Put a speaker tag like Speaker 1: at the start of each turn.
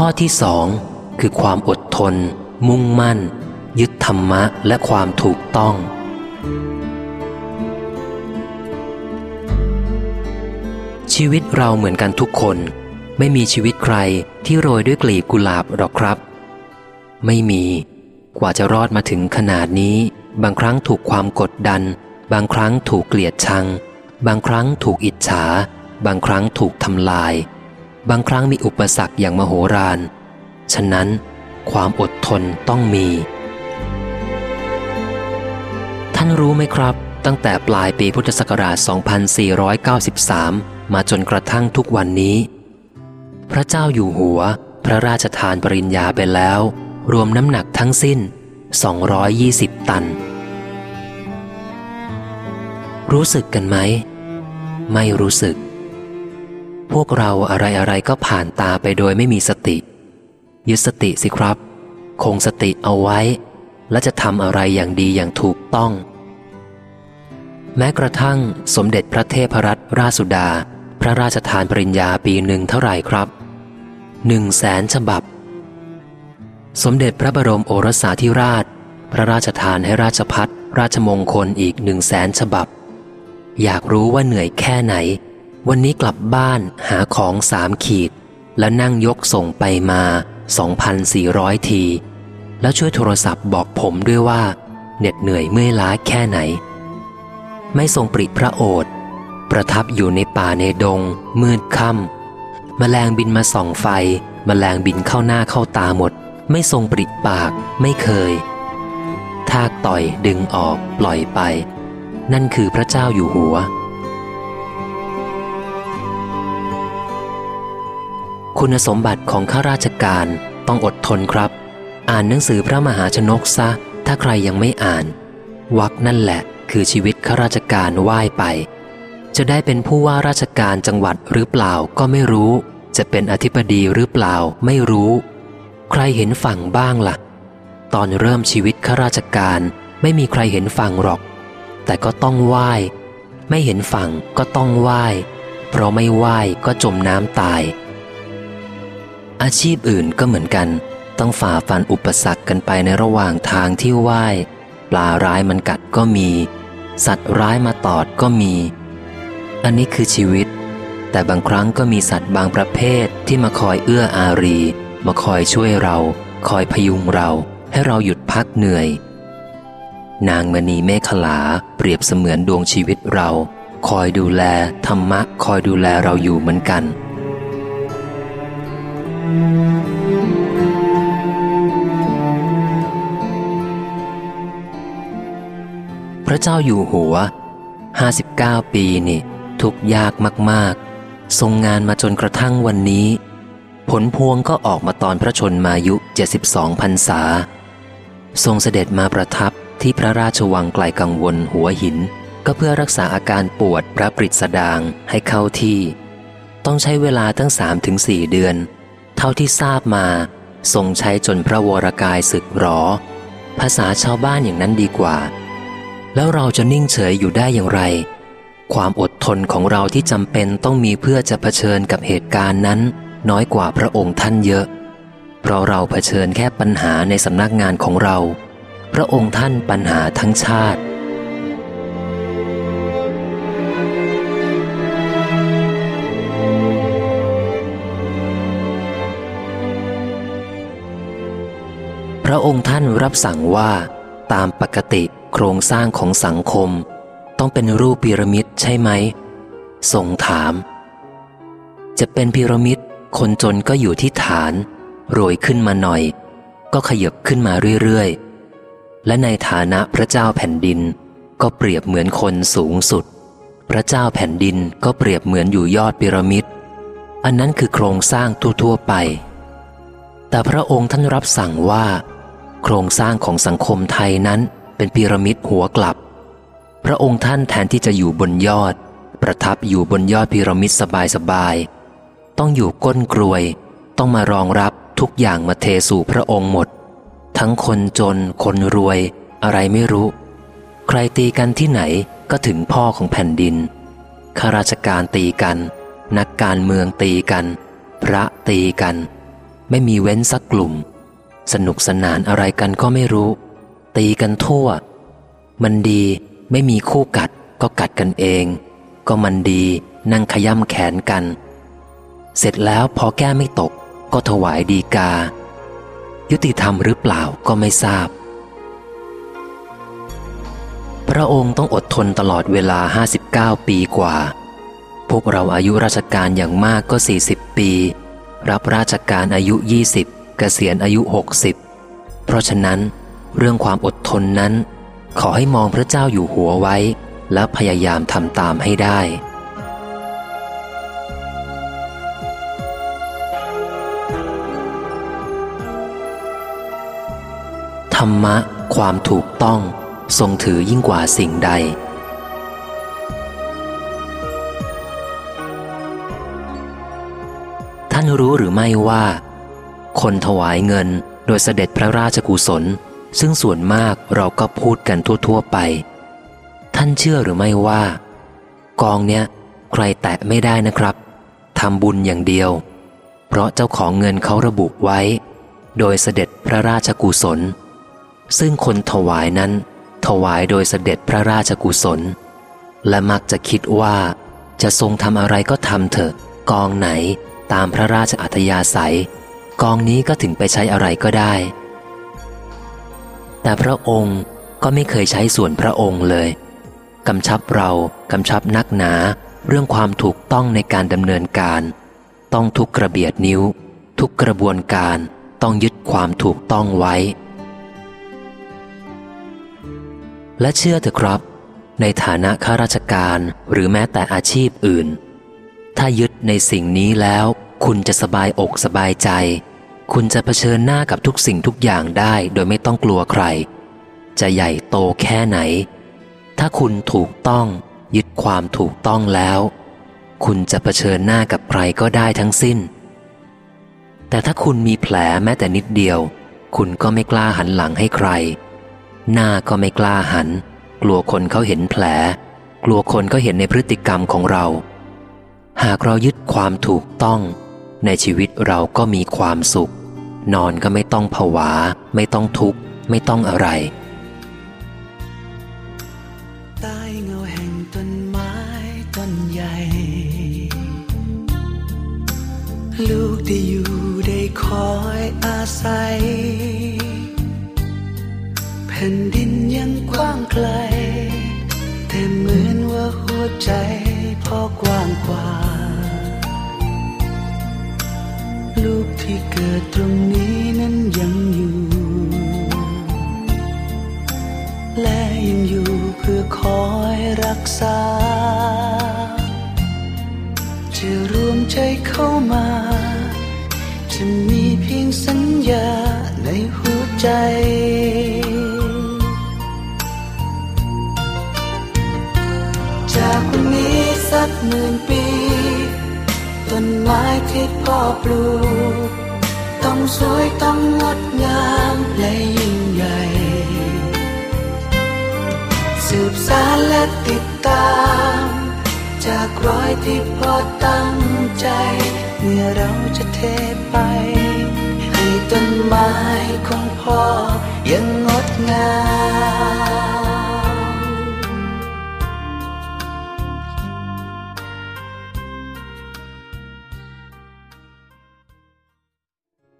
Speaker 1: ข้อที่สองคือความอดทน มุ่งมั่น ยึดธรรมะและความถูกต้อง ชีวิตเราเหมือนกันทุกคน ไม่มีชีวิตใครที่โรยด้วยกลีบกุหลาบหรอกครับ ไม่มี กว่าจะรอดมาถึงขนาดนี้ บางครั้งถูกความกดดัน บางครั้งถูกเกลียดชัง บางครั้งถูกอิจฉา บางครั้งถูกทำลาย บางครั้งมีอุปสรรคอย่างมโหฬารฉะนั้นความอดทนต้องมี ท่านรู้ไหมครับ ตั้งแต่ปลายปีพุทธศักราช 2493 มาจนกระทั่งทุกวันนี้ พระเจ้าอยู่หัว พระราชทานปริญญาไปแล้ว รวมน้ำหนักทั้งสิ้น 220 ตัน รู้สึกกันไหม ไม่รู้สึก พวกเราอะไรอะไรก็ผ่านตาไปโดยไม่มีสติ ยึดสติสิครับ คงสติเอาไว้ และจะทำอะไรอย่างดีอย่างถูกต้อง แม้กระทั่งสมเด็จพระเทพรัตนราชสุดา พระราชทานปริญญาปีหนึ่งเท่าไหร่ครับหนึ่งแสนฉบับ สมเด็จพระบรมโอรสาธิราช พระราชทานให้ราชพัฒราชมงคลอีกหนึ่งแสนฉบับ อยากรู้ว่าเหนื่อยแค่ไหน วันนี้กลับบ้านหาของสามขีด แล้วนั่งยกส่งไปมา 2,400 ที แล้วช่วยโทรศัพท์บอกผมด้วยว่า เหน็ดเหนื่อยเมื่อยล้าแค่ไหน ไม่ทรงปริพระโอษฐ์ประทับอยู่ในป่าในดง มืดค่ำมแมลงบินมาส่องไฟมแมลงบินเข้าหน้าเข้าตาหมด ไม่ทรงปริปากไม่เคย ทากต่อยดึงออกปล่อยไป นั่นคือพระเจ้าอยู่หัว คุณสมบัติของข้าราชการต้องอดทนครับ อ่านหนังสือพระมหาชนกซะ ถ้าใครยังไม่อ่าน วักนั่นแหละ คือชีวิตข้าราชการว่ายไป จะได้เป็นผู้ว่าราชการจังหวัดหรือเปล่าก็ไม่รู้ จะเป็นอธิบดีหรือเปล่าไม่รู้ ใครเห็นฝั่งบ้างละ่ะ ตอนเริ่มชีวิตข้าราชการไม่มีใครเห็นฝั่งหรอก แต่ก็ต้องไหว้ไม่เห็นฝั่งก็ต้องไหว้เพราะไม่ไหว้ก็จมน้ำตาย อาชีพอื่นก็เหมือนกัน ต้องฝ่าฟันอุปสรรคกันไปในระหว่างทางที่ไหว้ปลาร้ายมันกัดก็มี สัตว์ร้ายมาตอดก็มี อันนี้คือชีวิต แต่บางครั้งก็มีสัตว์บางประเภทที่มาคอยเอื้ออารี มาคอยช่วยเรา คอยพยุงเรา ให้เราหยุดพักเหนื่อย นางมณีเมฆลาเปรียบเสมือนดวงชีวิตเรา คอยดูแลธรรมะ คอยดูแลเราอยู่เหมือนกัน พระเจ้าอยู่หัว 59 ปีนี่ ทุกยากมาก ๆ ทรงงานมาจนกระทั่งวันนี้ ผลพวงก็ออกมาตอนพระชนมายุ 72พรรษา ทรงเสด็จมาประทับที่พระราชวังไกลกังวลหัวหิน ก็เพื่อรักษาอาการปวดพระปริสดางให้เข้าที่ ต้องใช้เวลาตั้งสามถึงสี่เดือน เท่าที่ทราบมาทรงใช้จนพระวรกายศึกหรอ ภาษาชาวบ้านอย่างนั้นดีกว่า แล้วเราจะนิ่งเฉยอยู่ได้อย่างไร ความอดทนของเราที่จำเป็นต้องมีเพื่อจะเผชิญกับเหตุการณ์นั้น น้อยกว่าพระองค์ท่านเยอะ เพราะเราเผชิญแค่ปัญหาในสำนักงานของเรา พระองค์ท่านปัญหาทั้งชาติ ระองค์ท่านรับสั่งว่า ตามปกติโครงสร้างของสังคม ต้องเป็นรูปพีระมิดใช่ไหมทรงถาม จะเป็นพีระมิดคนจนก็อยู่ที่ฐาน โรยขึ้นมาหน่อย ก็ขยับขึ้นมาเรื่อยๆ และในฐานะพระเจ้าแผ่นดิน ก็เปรียบเหมือนคนสูงสุด พระเจ้าแผ่นดินก็เปรียบเหมือนอยู่ยอดพีระมิด อันนั้นคือโครงสร้างทั่วๆไป แต่พระองค์ท่านรับสั่งว่า โครงสร้างของสังคมไทยนั้นเป็นพีระมิดหัวกลับ พระองค์ท่านแทนที่จะอยู่บนยอด ประทับอยู่บนยอดพีระมิดสบายๆต้องอยู่ก้นกรวย ต้องมารองรับทุกอย่างมาเทสู่พระองค์หมด ทั้งคนจน คนรวย อะไรไม่รู้ ใครตีกันที่ไหนก็ถึงพ่อของแผ่นดินข้าราชการตีกัน นักการเมืองตีกัน พระตีกัน ไม่มีเว้นสักกลุ่ม สนุกสนานอะไรกันก็ไม่รู้ ตีกันทั่ว มันดีไม่มีคู่กัดก็กัดกันเอง ก็มันดีนั่งขย่ำแขนกัน เสร็จแล้วพอแก้ไม่ตกก็ถวายดีกา ยุติธรรมหรือเปล่าก็ไม่ทราบ พระองค์ต้องอดทนตลอดเวลา 59 ปีกว่า พวกเราอายุราชการอย่างมากก็ 40 ปี รับราชการอายุ 20เกษียณอายุ 60 เพราะฉะนั้น เรื่องความอดทนนั้น ขอให้มองพระเจ้าอยู่หัวไว้ และพยายามทำตามให้ได้ ธรรมะ ความถูกต้อง ทรงถือยิ่งกว่าสิ่งใดท่านรู้หรือไม่ว่า คนถวายเงินโดยเสด็จพระราชกุศล ซึ่งส่วนมากเราก็พูดกันทั่ว ๆ ไป ท่านเชื่อหรือไม่ว่า กองเนี้ยใครแตะไม่ได้นะครับทำบุญอย่างเดียว เพราะเจ้าของเงินเขาระบุไว้ โดยเสด็จพระราชกุศล ซึ่งคนถวายนั้น ถวายโดยเสด็จพระราชกุศล และมักจะคิดว่า จะทรงทำอะไรก็ทำเถอะ กองไหนตามพระราชอัธยาศัย กองนี้ก็ถึงไปใช้อะไรก็ได้ แต่พระองค์ก็ไม่เคยใช้ส่วนพระองค์เลยกำชับเรากำชับนักหนาเรื่องความถูกต้องในการดำเนินการ ต้องทุกกระเบียดนิ้ว ทุกกระบวนการต้องยึดความถูกต้องไว้ และเชื่อเถอะครับ ในฐานะข้าราชการหรือแม้แต่อาชีพอื่น ถ้ายึดในสิ่งนี้แล้ว คุณจะสบายอกสบายใจ คุณจะเผชิญหน้ากับทุกสิ่งทุกอย่างได้โดยไม่ต้องกลัวใคร จะใหญ่โตแค่ไหน ถ้าคุณถูกต้องยึดความถูกต้องแล้ว คุณจะเผชิญหน้ากับใครก็ได้ทั้งสิ้น แต่ถ้าคุณมีแผลแม้แต่นิดเดียว คุณก็ไม่กล้าหันหลังให้ใคร หน้าก็ไม่กล้าหัน กลัวคนเขาเห็นแผล กลัวคนเขาเห็นในพฤติกรรมของเรา หากเรายึดความถูกต้อง ในชีวิตเราก็มีความสุข นอนก็ไม่ต้องผวา ไม่ต้องทุกข์ ไม่ต้องอะไร
Speaker 2: ใต้เงาแห่งต้นไม้ต้นใหญ่ ลูกได้อยู่ได้คอยอาศัยแผ่นดินยังกว้างไกล แต่เหมือนว่าหัวใจพอกว้างกว่า ที่เกิดตรงนี้นั้นยังอยู่ และยังอยู่เพื่อคอยรักษา ไม้ที่พ่อปลูก ต้องสวยต้องงดงามและยิ่งใหญ่ สืบสารและติดตาม จากรอยที่พ่อตั้งใจ เมื่อเราจะเทไป ให้ต้นไม้ของพ่อยังงดงาม